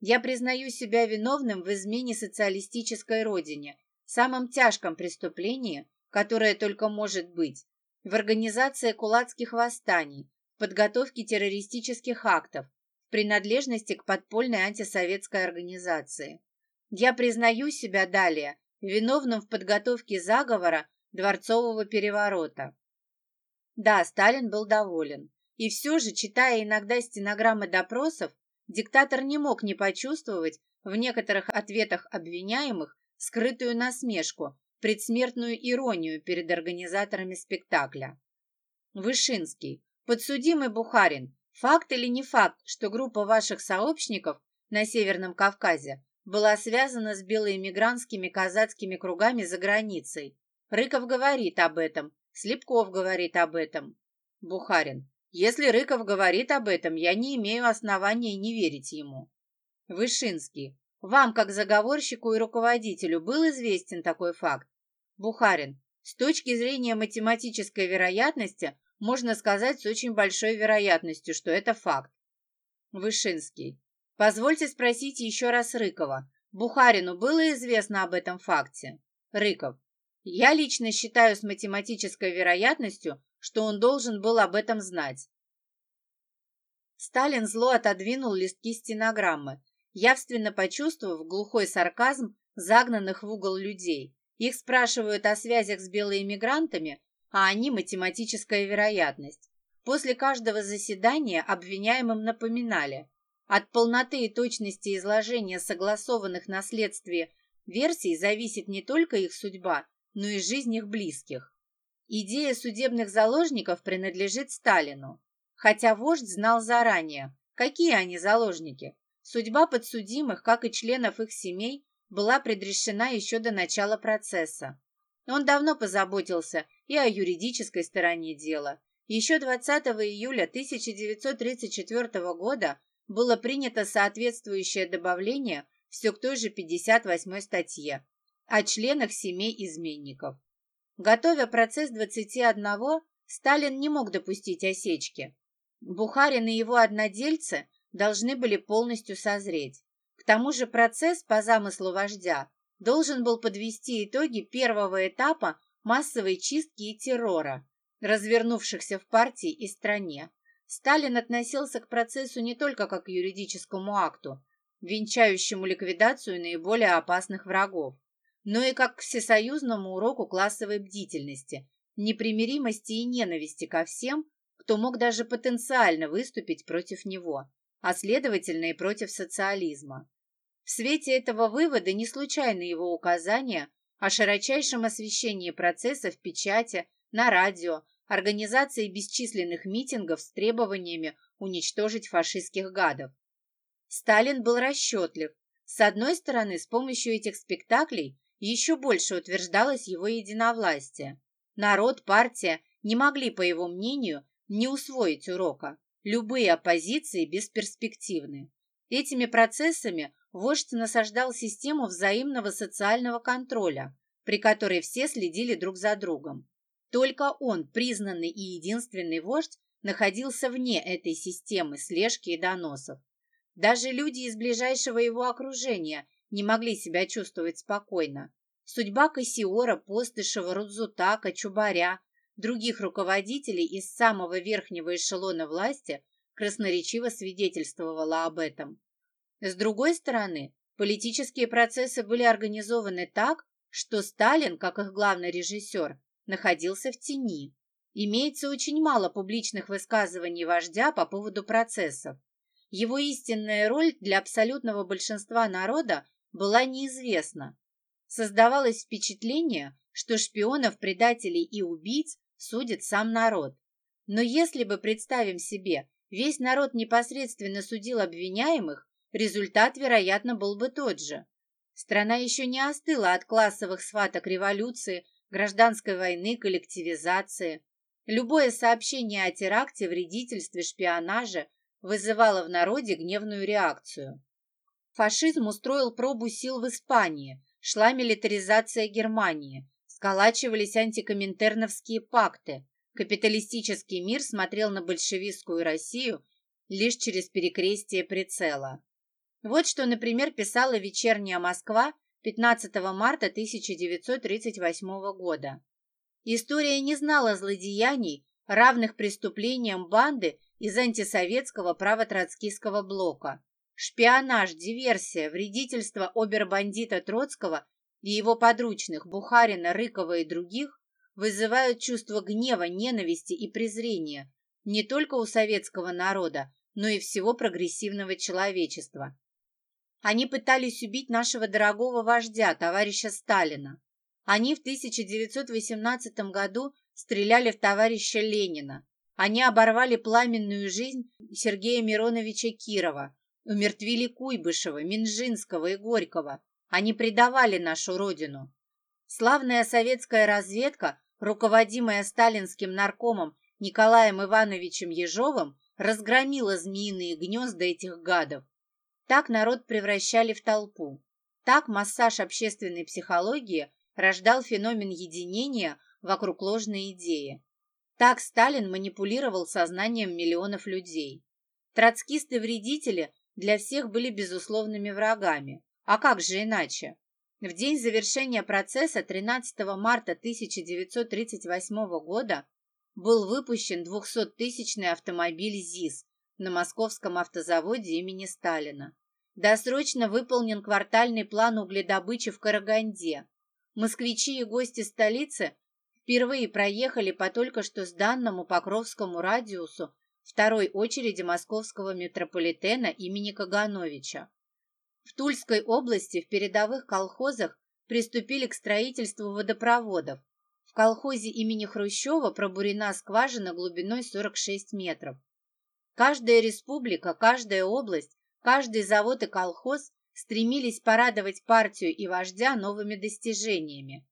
Я признаю себя виновным в измене социалистической родине, самом тяжком преступлении, которое только может быть, в организации кулацких восстаний, в подготовке террористических актов, в принадлежности к подпольной антисоветской организации. Я признаю себя далее виновным в подготовке заговора дворцового переворота. Да, Сталин был доволен. И все же, читая иногда стенограммы допросов, диктатор не мог не почувствовать в некоторых ответах обвиняемых скрытую насмешку, предсмертную иронию перед организаторами спектакля. Вышинский. Подсудимый Бухарин. Факт или не факт, что группа ваших сообщников на Северном Кавказе была связана с белоэмигрантскими казацкими кругами за границей? Рыков говорит об этом, Слепков говорит об этом. Бухарин. Если Рыков говорит об этом, я не имею основания не верить ему. Вышинский. Вам, как заговорщику и руководителю, был известен такой факт? Бухарин. С точки зрения математической вероятности, можно сказать с очень большой вероятностью, что это факт. Вышинский. Позвольте спросить еще раз Рыкова. Бухарину было известно об этом факте? Рыков. Я лично считаю с математической вероятностью, что он должен был об этом знать. Сталин зло отодвинул листки стенограммы явственно почувствовав глухой сарказм загнанных в угол людей. Их спрашивают о связях с белоэмигрантами, а они – математическая вероятность. После каждого заседания обвиняемым напоминали, от полноты и точности изложения согласованных на следствии версий зависит не только их судьба, но и жизнь их близких. Идея судебных заложников принадлежит Сталину, хотя вождь знал заранее, какие они заложники, Судьба подсудимых, как и членов их семей, была предрешена еще до начала процесса. Он давно позаботился и о юридической стороне дела. Еще 20 июля 1934 года было принято соответствующее добавление все к той же 58 статье о членах семей изменников. Готовя процесс 21, Сталин не мог допустить осечки. Бухарин и его однодельцы должны были полностью созреть. К тому же процесс по замыслу вождя должен был подвести итоги первого этапа массовой чистки и террора, развернувшихся в партии и стране. Сталин относился к процессу не только как к юридическому акту, венчающему ликвидацию наиболее опасных врагов, но и как к всесоюзному уроку классовой бдительности, непримиримости и ненависти ко всем, кто мог даже потенциально выступить против него а следовательно и против социализма. В свете этого вывода не случайны его указания о широчайшем освещении процесса в печати, на радио, организации бесчисленных митингов с требованиями уничтожить фашистских гадов. Сталин был расчетлив. С одной стороны, с помощью этих спектаклей еще больше утверждалось его единовластие. Народ, партия не могли, по его мнению, не усвоить урока. Любые оппозиции бесперспективны. Этими процессами вождь насаждал систему взаимного социального контроля, при которой все следили друг за другом. Только он, признанный и единственный вождь, находился вне этой системы слежки и доносов. Даже люди из ближайшего его окружения не могли себя чувствовать спокойно. Судьба Кассиора, Постышева, Рудзутака, Чубаря, других руководителей из самого верхнего эшелона власти красноречиво свидетельствовала об этом. С другой стороны, политические процессы были организованы так, что Сталин, как их главный режиссер, находился в тени. Имеется очень мало публичных высказываний вождя по поводу процессов. Его истинная роль для абсолютного большинства народа была неизвестна. Создавалось впечатление, что шпионов, предателей и убийц судит сам народ. Но если бы, представим себе, весь народ непосредственно судил обвиняемых, результат, вероятно, был бы тот же. Страна еще не остыла от классовых схваток революции, гражданской войны, коллективизации. Любое сообщение о теракте, вредительстве, шпионаже вызывало в народе гневную реакцию. Фашизм устроил пробу сил в Испании, шла милитаризация Германии, сколачивались антикоминтерновские пакты. Капиталистический мир смотрел на большевистскую Россию лишь через перекрестие прицела. Вот что, например, писала «Вечерняя Москва» 15 марта 1938 года. История не знала злодеяний, равных преступлениям банды из антисоветского правотроцкистского блока. Шпионаж, диверсия, вредительство обербандита Троцкого и его подручных Бухарина, Рыкова и других вызывают чувство гнева, ненависти и презрения не только у советского народа, но и всего прогрессивного человечества. Они пытались убить нашего дорогого вождя, товарища Сталина. Они в 1918 году стреляли в товарища Ленина. Они оборвали пламенную жизнь Сергея Мироновича Кирова, умертвили Куйбышева, Минжинского и Горького. Они предавали нашу родину. Славная советская разведка, руководимая сталинским наркомом Николаем Ивановичем Ежовым, разгромила змеиные гнезда этих гадов. Так народ превращали в толпу. Так массаж общественной психологии рождал феномен единения вокруг ложной идеи. Так Сталин манипулировал сознанием миллионов людей. Троцкисты-вредители для всех были безусловными врагами. А как же иначе? В день завершения процесса 13 марта 1938 года был выпущен 200-тысячный автомобиль ЗИС на московском автозаводе имени Сталина. Досрочно выполнен квартальный план угледобычи в Караганде. Москвичи и гости столицы впервые проехали по только что сданному Покровскому радиусу второй очереди московского метрополитена имени Кагановича. В Тульской области в передовых колхозах приступили к строительству водопроводов. В колхозе имени Хрущева пробурена скважина глубиной 46 метров. Каждая республика, каждая область, каждый завод и колхоз стремились порадовать партию и вождя новыми достижениями.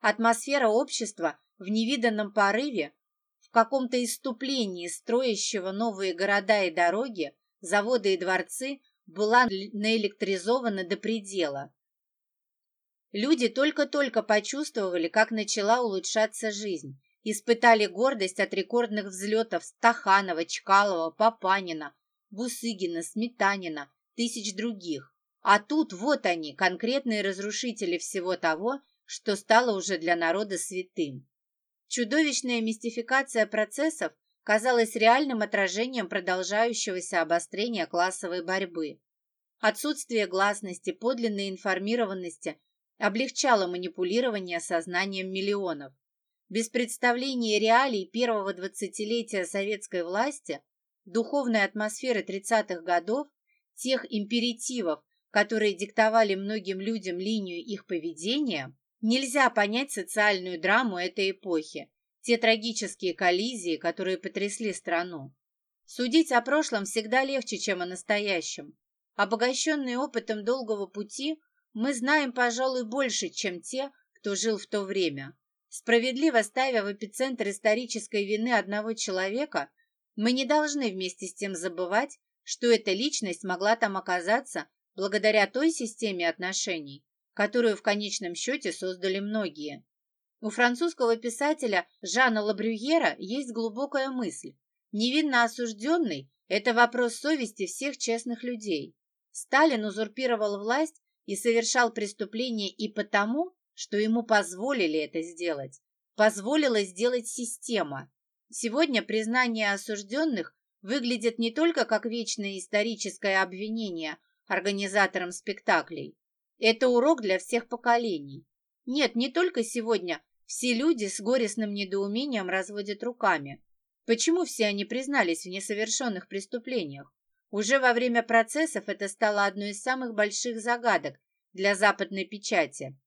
Атмосфера общества в невиданном порыве, в каком-то иступлении строящего новые города и дороги, заводы и дворцы, была наэлектризована до предела. Люди только-только почувствовали, как начала улучшаться жизнь, испытали гордость от рекордных взлетов Стаханова, Чкалова, Папанина, Бусыгина, Сметанина, тысяч других. А тут вот они, конкретные разрушители всего того, что стало уже для народа святым. Чудовищная мистификация процессов казалась реальным отражением продолжающегося обострения классовой борьбы. Отсутствие гласности, подлинной информированности облегчало манипулирование сознанием миллионов. Без представления реалий первого двадцатилетия советской власти, духовной атмосферы 30-х годов, тех императивов, которые диктовали многим людям линию их поведения, нельзя понять социальную драму этой эпохи, те трагические коллизии, которые потрясли страну. Судить о прошлом всегда легче, чем о настоящем. Обогащенные опытом долгого пути, мы знаем, пожалуй, больше, чем те, кто жил в то время. Справедливо ставя в эпицентр исторической вины одного человека, мы не должны вместе с тем забывать, что эта личность могла там оказаться благодаря той системе отношений, которую в конечном счете создали многие. У французского писателя Жана Лабрюера есть глубокая мысль. Невинно осужденный – это вопрос совести всех честных людей. Сталин узурпировал власть и совершал преступления и потому, что ему позволили это сделать. Позволила сделать система. Сегодня признание осужденных выглядит не только как вечное историческое обвинение организаторам спектаклей. Это урок для всех поколений. Нет, не только сегодня все люди с горестным недоумением разводят руками. Почему все они признались в несовершенных преступлениях? Уже во время процессов это стало одной из самых больших загадок для западной печати.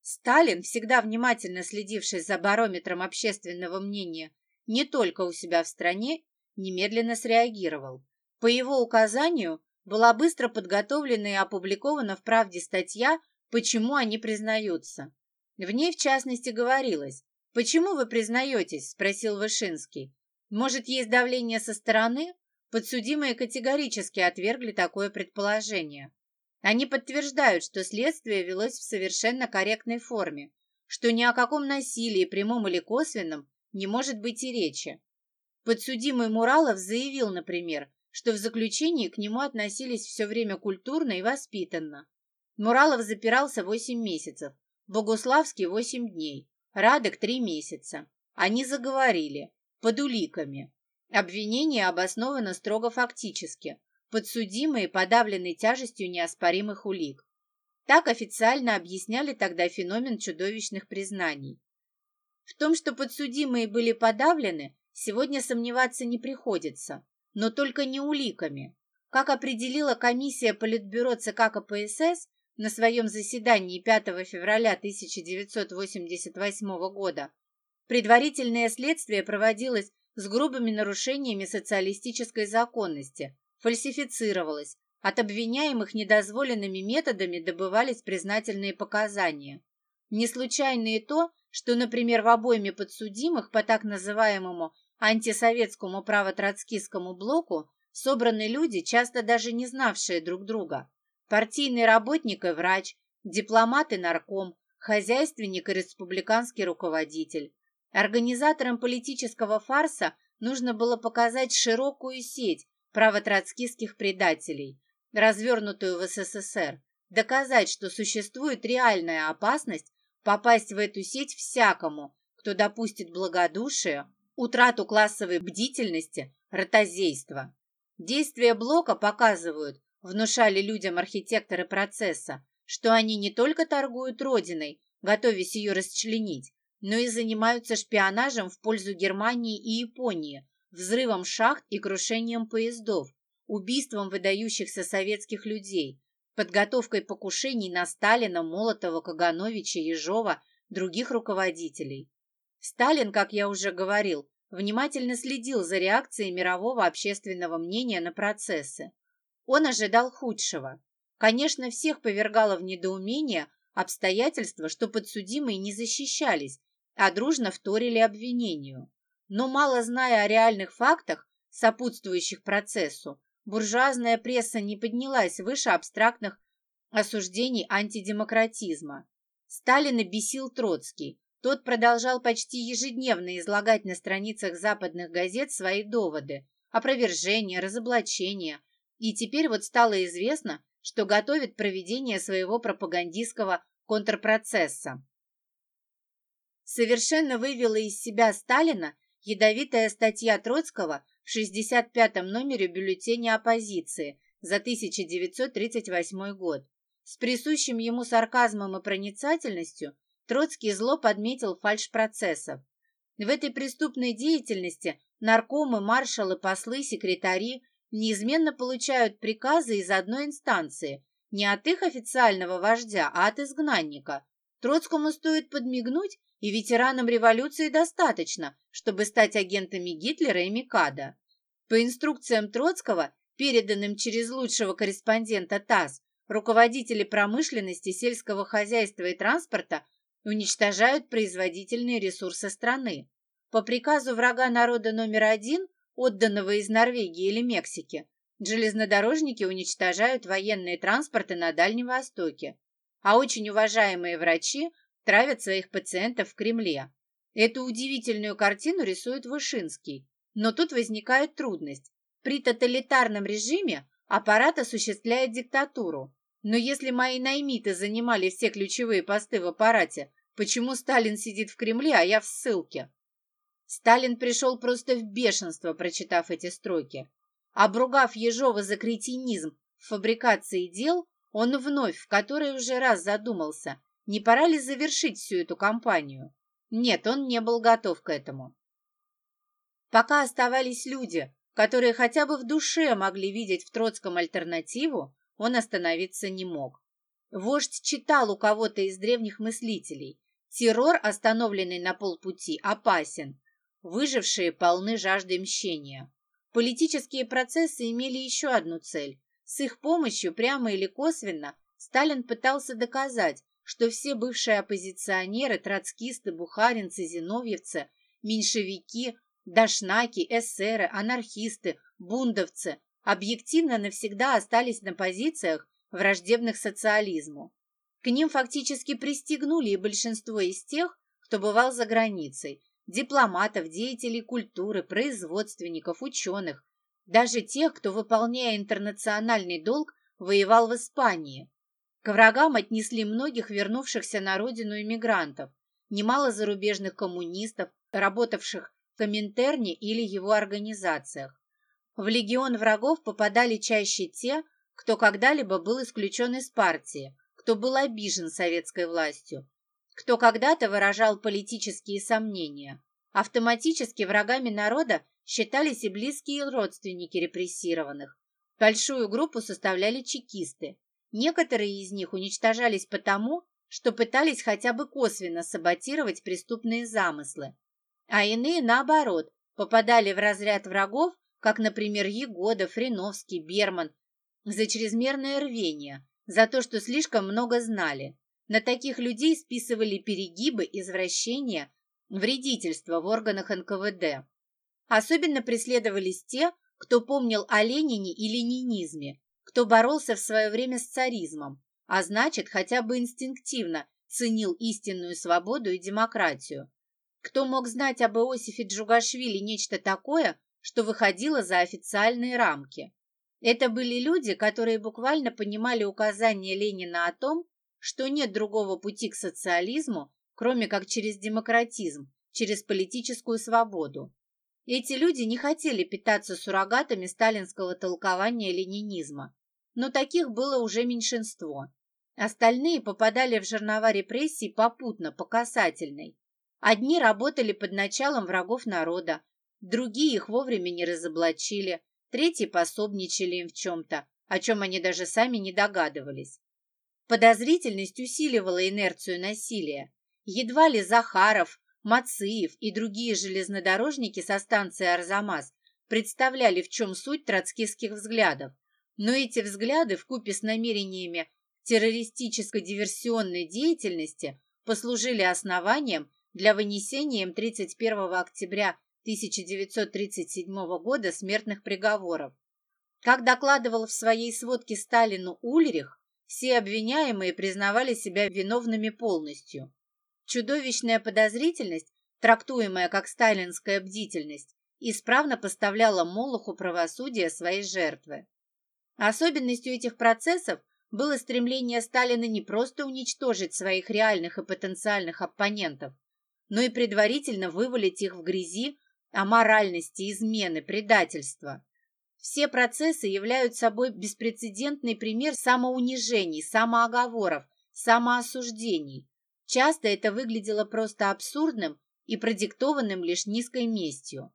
Сталин, всегда внимательно следивший за барометром общественного мнения не только у себя в стране, немедленно среагировал. По его указанию была быстро подготовлена и опубликована в «Правде» статья «Почему они признаются». В ней, в частности, говорилось «Почему вы признаетесь?» – спросил Вышинский. «Может, есть давление со стороны?» Подсудимые категорически отвергли такое предположение. Они подтверждают, что следствие велось в совершенно корректной форме, что ни о каком насилии, прямом или косвенном, не может быть и речи. Подсудимый Муралов заявил, например, что в заключении к нему относились все время культурно и воспитанно. Муралов запирался 8 месяцев, Богуславский – 8 дней, Радок – 3 месяца. Они заговорили, под уликами. Обвинение обосновано строго фактически, подсудимые подавлены тяжестью неоспоримых улик. Так официально объясняли тогда феномен чудовищных признаний. В том, что подсудимые были подавлены, сегодня сомневаться не приходится, но только не уликами. Как определила комиссия Политбюро ЦК КПСС на своем заседании 5 февраля 1988 года, предварительное следствие проводилось с грубыми нарушениями социалистической законности, фальсифицировалось, от обвиняемых недозволенными методами добывались признательные показания. Не случайно и то, что, например, в обойме подсудимых по так называемому антисоветскому правотроцкистскому блоку собраны люди, часто даже не знавшие друг друга. Партийный работник и врач, дипломат и нарком, хозяйственник и республиканский руководитель. Организаторам политического фарса нужно было показать широкую сеть правотроцкистских предателей, развернутую в СССР, доказать, что существует реальная опасность попасть в эту сеть всякому, кто допустит благодушие, утрату классовой бдительности, ротозейство. Действия Блока показывают, внушали людям архитекторы процесса, что они не только торгуют родиной, готовясь ее расчленить, но и занимаются шпионажем в пользу Германии и Японии, взрывом шахт и крушением поездов, убийством выдающихся советских людей, подготовкой покушений на Сталина, Молотова, Кагановича, Ежова, других руководителей. Сталин, как я уже говорил, внимательно следил за реакцией мирового общественного мнения на процессы. Он ожидал худшего. Конечно, всех повергало в недоумение обстоятельство, что подсудимые не защищались, а дружно вторили обвинению. Но мало зная о реальных фактах, сопутствующих процессу, буржуазная пресса не поднялась выше абстрактных осуждений антидемократизма. Сталина бесил Троцкий. Тот продолжал почти ежедневно излагать на страницах западных газет свои доводы, опровержения, разоблачения. И теперь вот стало известно, что готовит проведение своего пропагандистского контрпроцесса. Совершенно вывела из себя Сталина ядовитая статья Троцкого в 65-м номере бюллетеня оппозиции за 1938 год. С присущим ему сарказмом и проницательностью Троцкий зло подметил фальшь процессов. В этой преступной деятельности наркомы, маршалы, послы, секретари неизменно получают приказы из одной инстанции, не от их официального вождя, а от изгнанника. Троцкому стоит подмигнуть, и ветеранам революции достаточно, чтобы стать агентами Гитлера и Микада. По инструкциям Троцкого, переданным через лучшего корреспондента ТАСС, руководители промышленности, сельского хозяйства и транспорта уничтожают производительные ресурсы страны. По приказу врага народа номер один, отданного из Норвегии или Мексики, железнодорожники уничтожают военные транспорты на Дальнем Востоке, а очень уважаемые врачи травят своих пациентов в Кремле. Эту удивительную картину рисует Вышинский. Но тут возникает трудность. При тоталитарном режиме аппарат осуществляет диктатуру. Но если мои наймиты занимали все ключевые посты в аппарате, почему Сталин сидит в Кремле, а я в ссылке? Сталин пришел просто в бешенство, прочитав эти строки. Обругав Ежова за кретинизм в фабрикации дел, он вновь в который уже раз задумался, не пора ли завершить всю эту кампанию. Нет, он не был готов к этому. Пока оставались люди, которые хотя бы в душе могли видеть в Троцком альтернативу, он остановиться не мог. Вождь читал у кого-то из древних мыслителей. Террор, остановленный на полпути, опасен. Выжившие полны жаждой мщения. Политические процессы имели еще одну цель. С их помощью, прямо или косвенно, Сталин пытался доказать, что все бывшие оппозиционеры, троцкисты, бухаринцы, зиновьевцы, меньшевики, дашнаки, эсеры, анархисты, бундовцы объективно навсегда остались на позициях, враждебных социализму. К ним фактически пристегнули и большинство из тех, кто бывал за границей, дипломатов, деятелей культуры, производственников, ученых, даже тех, кто, выполняя интернациональный долг, воевал в Испании. К врагам отнесли многих вернувшихся на родину иммигрантов, немало зарубежных коммунистов, работавших в Коминтерне или его организациях. В легион врагов попадали чаще те, кто когда-либо был исключен из партии, кто был обижен советской властью, кто когда-то выражал политические сомнения. Автоматически врагами народа считались и близкие родственники репрессированных. Большую группу составляли чекисты. Некоторые из них уничтожались потому, что пытались хотя бы косвенно саботировать преступные замыслы. А иные, наоборот, попадали в разряд врагов, как, например, Егода, Фриновский, Берман, за чрезмерное рвение, за то, что слишком много знали. На таких людей списывали перегибы, извращения, вредительство в органах НКВД. Особенно преследовались те, кто помнил о Ленине и ленинизме, кто боролся в свое время с царизмом, а значит, хотя бы инстинктивно ценил истинную свободу и демократию. Кто мог знать об Иосифе Джугашвили нечто такое, что выходило за официальные рамки? Это были люди, которые буквально понимали указания Ленина о том, что нет другого пути к социализму, кроме как через демократизм, через политическую свободу. Эти люди не хотели питаться суррогатами сталинского толкования ленинизма, но таких было уже меньшинство. Остальные попадали в жернова репрессий попутно, по касательной. Одни работали под началом врагов народа, другие их вовремя не разоблачили, Третьи пособничали им в чем-то, о чем они даже сами не догадывались. Подозрительность усиливала инерцию насилия. Едва ли Захаров, Мациев и другие железнодорожники со станции Арзамас представляли, в чем суть троцкистских взглядов. Но эти взгляды, вкупе с намерениями террористической диверсионной деятельности, послужили основанием для вынесения им 31 октября 1937 года смертных приговоров. Как докладывал в своей сводке Сталину Ульрих, все обвиняемые признавали себя виновными полностью. Чудовищная подозрительность, трактуемая как сталинская бдительность, исправно поставляла Молоху правосудия своей жертвы. Особенностью этих процессов было стремление Сталина не просто уничтожить своих реальных и потенциальных оппонентов, но и предварительно вывалить их в грязи аморальности, измены, предательства. Все процессы являются собой беспрецедентный пример самоунижений, самооговоров, самоосуждений. Часто это выглядело просто абсурдным и продиктованным лишь низкой местью.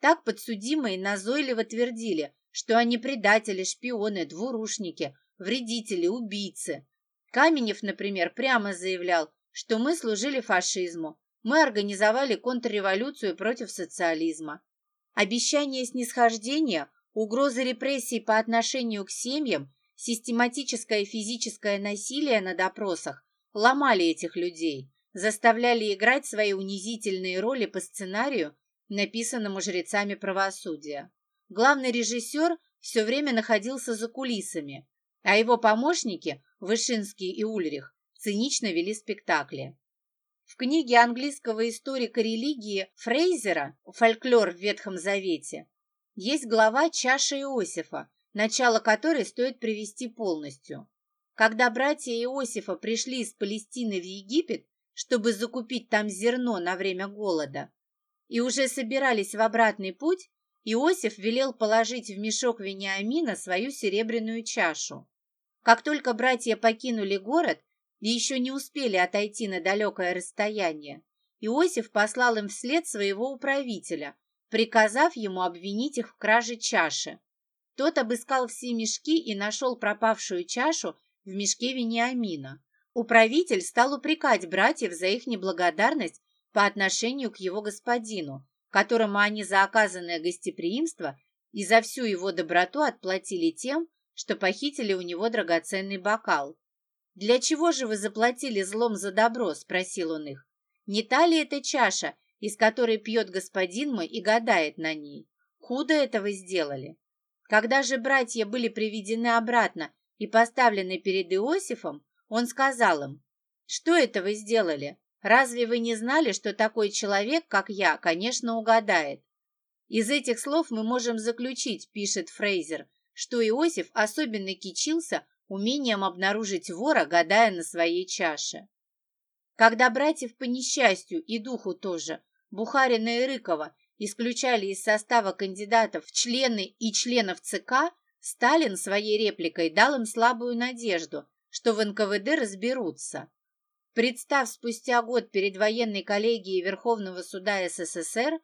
Так подсудимые назойливо твердили, что они предатели, шпионы, двурушники, вредители, убийцы. Каменев, например, прямо заявлял, что мы служили фашизму, мы организовали контрреволюцию против социализма. Обещание снисхождения, угрозы репрессий по отношению к семьям, систематическое физическое насилие на допросах ломали этих людей, заставляли играть свои унизительные роли по сценарию, написанному жрецами правосудия. Главный режиссер все время находился за кулисами, а его помощники, Вышинский и Ульрих, цинично вели спектакли. В книге английского историка религии Фрейзера «Фольклор в Ветхом Завете» есть глава «Чаша Иосифа», начало которой стоит привести полностью. Когда братья Иосифа пришли из Палестины в Египет, чтобы закупить там зерно на время голода, и уже собирались в обратный путь, Иосиф велел положить в мешок Вениамина свою серебряную чашу. Как только братья покинули город, и еще не успели отойти на далекое расстояние, Иосиф послал им вслед своего управителя, приказав ему обвинить их в краже чаши. Тот обыскал все мешки и нашел пропавшую чашу в мешке Вениамина. Управитель стал упрекать братьев за их неблагодарность по отношению к его господину, которому они за оказанное гостеприимство и за всю его доброту отплатили тем, что похитили у него драгоценный бокал. «Для чего же вы заплатили злом за добро?» – спросил он их. «Не та ли это чаша, из которой пьет господин мой и гадает на ней? Худо это вы сделали». Когда же братья были приведены обратно и поставлены перед Иосифом, он сказал им, «Что это вы сделали? Разве вы не знали, что такой человек, как я, конечно, угадает?» Из этих слов мы можем заключить, пишет Фрейзер, что Иосиф особенно кичился умением обнаружить вора, гадая на своей чаше. Когда братьев по несчастью и духу тоже, Бухарина и Рыкова, исключали из состава кандидатов в члены и членов ЦК, Сталин своей репликой дал им слабую надежду, что в НКВД разберутся. Представ спустя год перед военной коллегией Верховного суда СССР,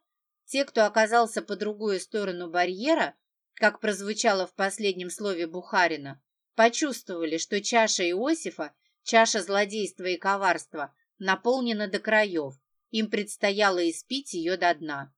те, кто оказался по другую сторону барьера, как прозвучало в последнем слове Бухарина, почувствовали, что чаша Иосифа, чаша злодейства и коварства, наполнена до краев. Им предстояло испить ее до дна.